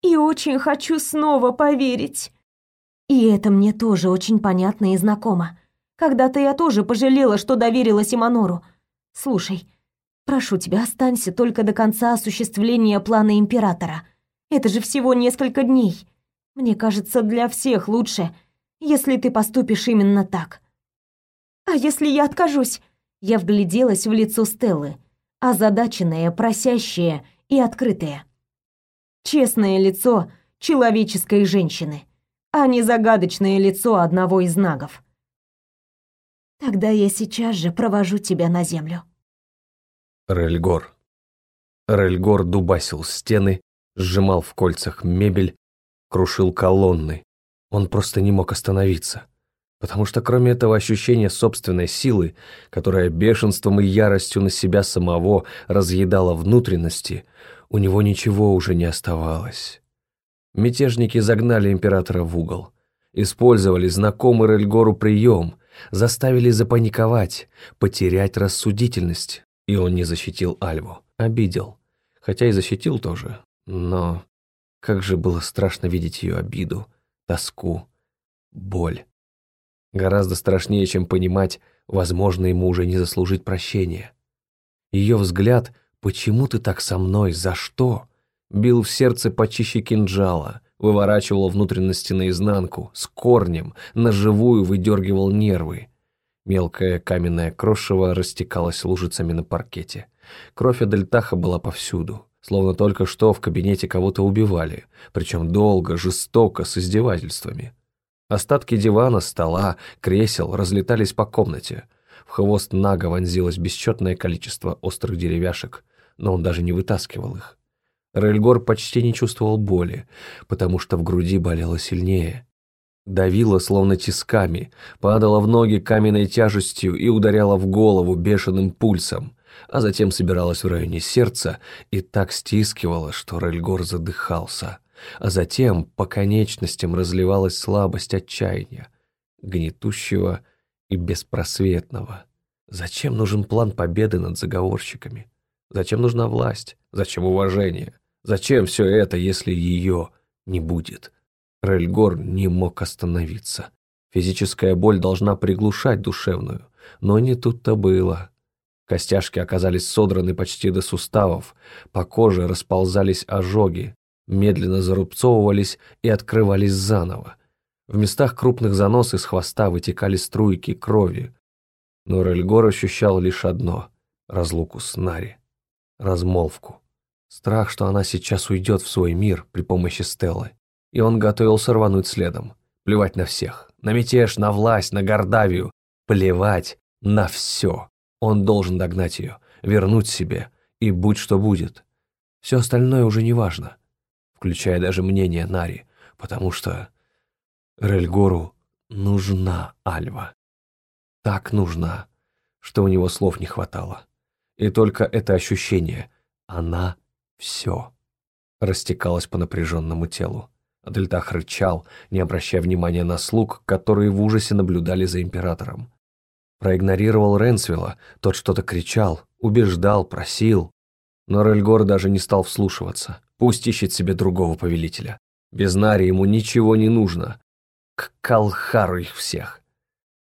«И очень хочу снова поверить». И это мне тоже очень понятно и знакомо. Когда-то я тоже пожалела, что доверилась Иманору. Слушай, Прошу тебя, останься только до конца осуществления плана императора. Это же всего несколько дней. Мне кажется, для всех лучше, если ты поступишь именно так. А если я откажусь? Я вгляделась в лицо Стеллы, озадаченное, просящее и открытое. Честное лицо человеческой женщины, а не загадочное лицо одного из нагов. Тогда я сейчас же провожу тебя на землю. Рельгор. Рельгор дубасил стены, сжимал в кольцах мебель, крушил колонны. Он просто не мог остановиться. Потому что кроме этого ощущения собственной силы, которая бешенством и яростью на себя самого разъедала внутренности, у него ничего уже не оставалось. Мятежники загнали императора в угол. Использовали знакомый Рельгору прием, заставили запаниковать, потерять рассудительность, и он не защитил Альву, обидел. Хотя и защитил тоже, но как же было страшно видеть ее обиду, тоску, боль. Гораздо страшнее, чем понимать, возможно, ему уже не заслужить прощения. Ее взгляд «Почему ты так со мной? За что?» бил в сердце почище кинжала, выворачивал внутренности наизнанку, с корнем, наживую выдергивал нервы, Мелкое каменное крошево растекалось лужицами на паркете. Кровь Адельтаха была повсюду, словно только что в кабинете кого-то убивали, причем долго, жестоко, с издевательствами. Остатки дивана, стола, кресел разлетались по комнате. В хвост Нага вонзилось бесчетное количество острых деревяшек, но он даже не вытаскивал их. Рельгор почти не чувствовал боли, потому что в груди болело сильнее. Давила словно тисками, падала в ноги каменной тяжестью и ударяла в голову бешеным пульсом, а затем собиралась в районе сердца и так стискивала, что Рельгор задыхался. А затем по конечностям разливалась слабость отчаяния, гнетущего и беспросветного. Зачем нужен план победы над заговорщиками? Зачем нужна власть? Зачем уважение? Зачем все это, если ее не будет? Рельгор не мог остановиться. Физическая боль должна приглушать душевную, но не тут-то было. Костяшки оказались содраны почти до суставов, по коже расползались ожоги, медленно зарубцовывались и открывались заново. В местах крупных занос из хвоста вытекали струйки крови. Но Рельгор ощущал лишь одно — разлуку с Нари, размолвку. Страх, что она сейчас уйдет в свой мир при помощи Стеллы и он готовился рвануть следом. Плевать на всех, на мятеж, на власть, на Гордавию. Плевать на все. Он должен догнать ее, вернуть себе, и будь что будет. Все остальное уже не важно, включая даже мнение Нари, потому что Рельгору нужна Альва. так нужна, что у него слов не хватало. И только это ощущение «она все» растекалось по напряженному телу. Адельтах рычал, не обращая внимания на слуг, которые в ужасе наблюдали за императором. Проигнорировал Ренсвилла, тот что-то кричал, убеждал, просил. Но Рельгор даже не стал вслушиваться. Пусть ищет себе другого повелителя. Без Нари ему ничего не нужно. К Калхару их всех.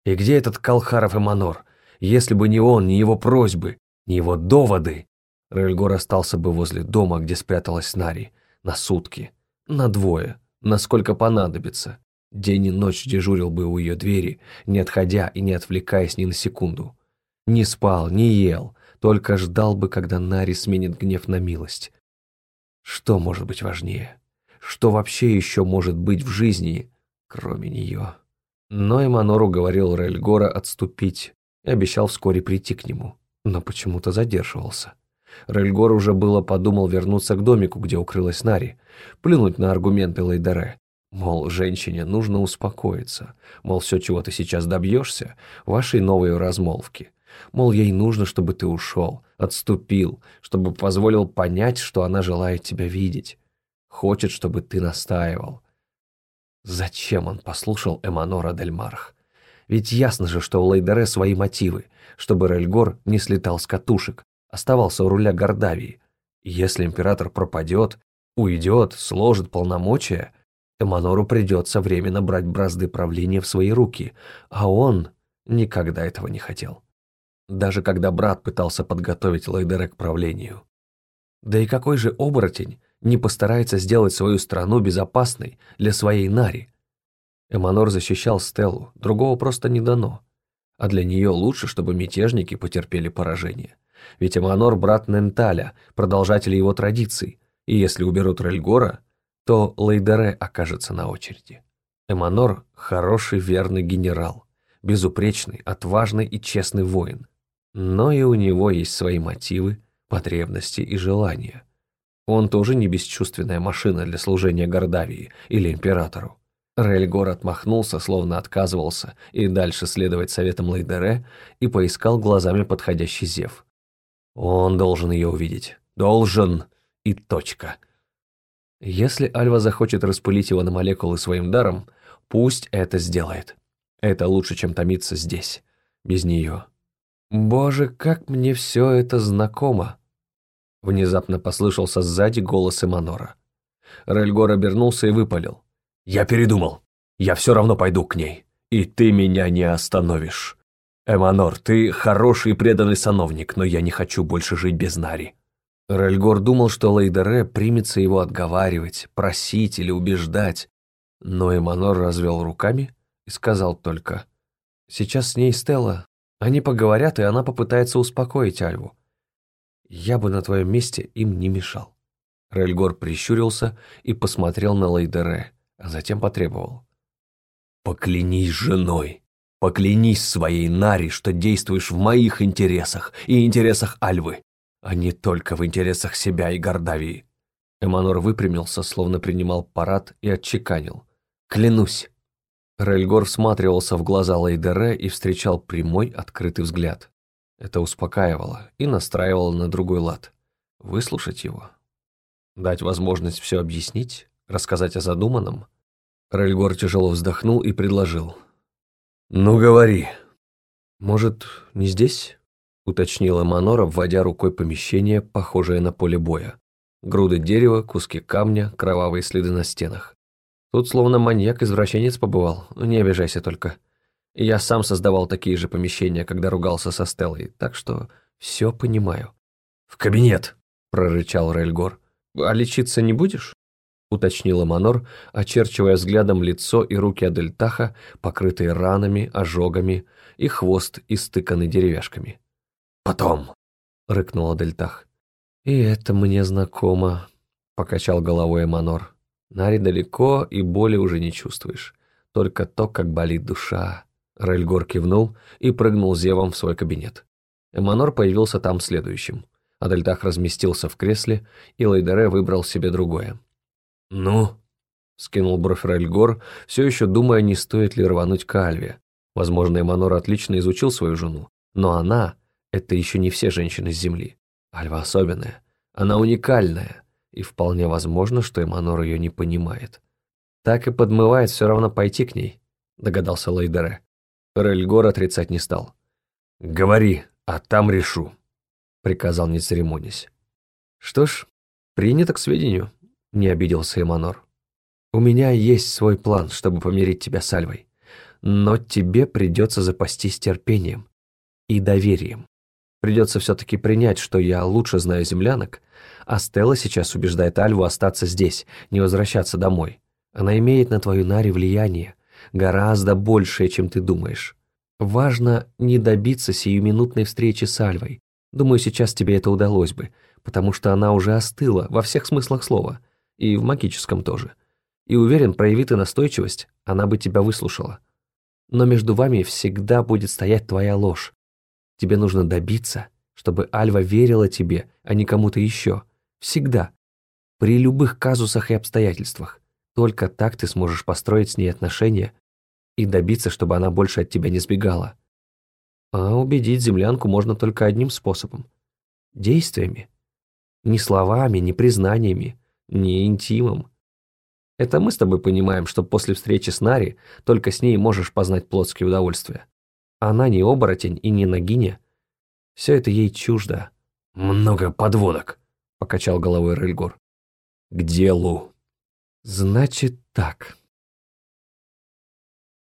И где этот Калхаров и Манор? Если бы не он, не его просьбы, не его доводы, Рельгор остался бы возле дома, где спряталась Нари, на сутки, на двое, насколько понадобится. День и ночь дежурил бы у ее двери, не отходя и не отвлекаясь ни на секунду. Не спал, не ел, только ждал бы, когда Нари сменит гнев на милость. Что может быть важнее? Что вообще еще может быть в жизни, кроме нее? Но Эманору говорил Рельгора отступить и обещал вскоре прийти к нему, но почему-то задерживался. Рельгор уже было подумал вернуться к домику, где укрылась Нари, плюнуть на аргументы Лейдере. Мол, женщине нужно успокоиться. Мол, все, чего ты сейчас добьешься, вашей новой размолвки. Мол, ей нужно, чтобы ты ушел, отступил, чтобы позволил понять, что она желает тебя видеть. Хочет, чтобы ты настаивал. Зачем он послушал Эманора Дельмарх? Ведь ясно же, что у Лейдере свои мотивы, чтобы Рельгор не слетал с катушек, оставался у руля Гордавии. Если император пропадет, уйдет, сложит полномочия, Эманору придется временно брать бразды правления в свои руки, а он никогда этого не хотел. Даже когда брат пытался подготовить Лейдера к правлению. Да и какой же оборотень не постарается сделать свою страну безопасной для своей Нари? Эманор защищал Стеллу, другого просто не дано. А для нее лучше, чтобы мятежники потерпели поражение. Ведь Эманор – брат Ненталя, продолжатель его традиций, и если уберут Рельгора, то Лейдере окажется на очереди. Эманор – хороший верный генерал, безупречный, отважный и честный воин. Но и у него есть свои мотивы, потребности и желания. Он тоже не бесчувственная машина для служения Гордавии или императору. Рельгор отмахнулся, словно отказывался, и дальше следовать советам Лейдере, и поискал глазами подходящий зев. Он должен ее увидеть. Должен и точка. Если Альва захочет распылить его на молекулы своим даром, пусть это сделает. Это лучше, чем томиться здесь, без нее. Боже, как мне все это знакомо. Внезапно послышался сзади голос Эманора. Рельгор обернулся и выпалил. «Я передумал. Я все равно пойду к ней. И ты меня не остановишь». «Эманор, ты хороший и преданный сановник, но я не хочу больше жить без Нари». Рельгор думал, что Лейдере примется его отговаривать, просить или убеждать, но Эманор развел руками и сказал только, «Сейчас с ней Стелла. Они поговорят, и она попытается успокоить Альву. Я бы на твоем месте им не мешал». Рельгор прищурился и посмотрел на Лейдере, а затем потребовал. «Поклянись женой!» Поклянись своей Нари, что действуешь в моих интересах и интересах Альвы, а не только в интересах себя и Гордавии». Эманор выпрямился, словно принимал парад и отчеканил. «Клянусь». Рельгор всматривался в глаза Лейдере и встречал прямой, открытый взгляд. Это успокаивало и настраивало на другой лад. Выслушать его? Дать возможность все объяснить? Рассказать о задуманном? Рельгор тяжело вздохнул и предложил. «Ну, говори». «Может, не здесь?» — уточнила Манора, вводя рукой помещение, похожее на поле боя. Груды дерева, куски камня, кровавые следы на стенах. Тут словно маньяк-извращенец побывал, не обижайся только. Я сам создавал такие же помещения, когда ругался со Стеллой, так что все понимаю. «В кабинет!» — прорычал Рельгор. «А лечиться не будешь?» — уточнила Манор, очерчивая взглядом лицо и руки Адельтаха, покрытые ранами, ожогами, и хвост, истыканный деревяшками. «Потом!» — рыкнул Адельтах. «И это мне знакомо», — покачал головой Манор. «Нари далеко, и боли уже не чувствуешь. Только то, как болит душа». Рельгор кивнул и прыгнул зевом в свой кабинет. Эманор появился там следующим. Адельтах разместился в кресле, и Лейдере выбрал себе другое. «Ну?» — скинул бровь Рельгор, все еще думая, не стоит ли рвануть к Альве. Возможно, Эманор отлично изучил свою жену, но она — это еще не все женщины с Земли. Альва особенная, она уникальная, и вполне возможно, что Эманор ее не понимает. Так и подмывает все равно пойти к ней, догадался Лейдере. Рельгор отрицать не стал. «Говори, а там решу», — приказал, не церемонясь. «Что ж, принято к сведению», — не обиделся Эманор. «У меня есть свой план, чтобы помирить тебя с Альвой, но тебе придется запастись терпением и доверием. Придется все-таки принять, что я лучше знаю землянок, а Стелла сейчас убеждает Альву остаться здесь, не возвращаться домой. Она имеет на твою Наре влияние, гораздо большее, чем ты думаешь. Важно не добиться сиюминутной встречи с Альвой. Думаю, сейчас тебе это удалось бы, потому что она уже остыла во всех смыслах слова, и в магическом тоже. И уверен, прояви ты настойчивость, она бы тебя выслушала. Но между вами всегда будет стоять твоя ложь. Тебе нужно добиться, чтобы Альва верила тебе, а не кому-то еще. Всегда. При любых казусах и обстоятельствах. Только так ты сможешь построить с ней отношения и добиться, чтобы она больше от тебя не сбегала. А убедить землянку можно только одним способом – действиями. Не словами, не признаниями, не интимом. Это мы с тобой понимаем, что после встречи с Нари только с ней можешь познать плотские удовольствия. Она не оборотень и не нагиня. Все это ей чуждо. «Много подводок», – покачал головой Рельгор. «К делу». «Значит так»,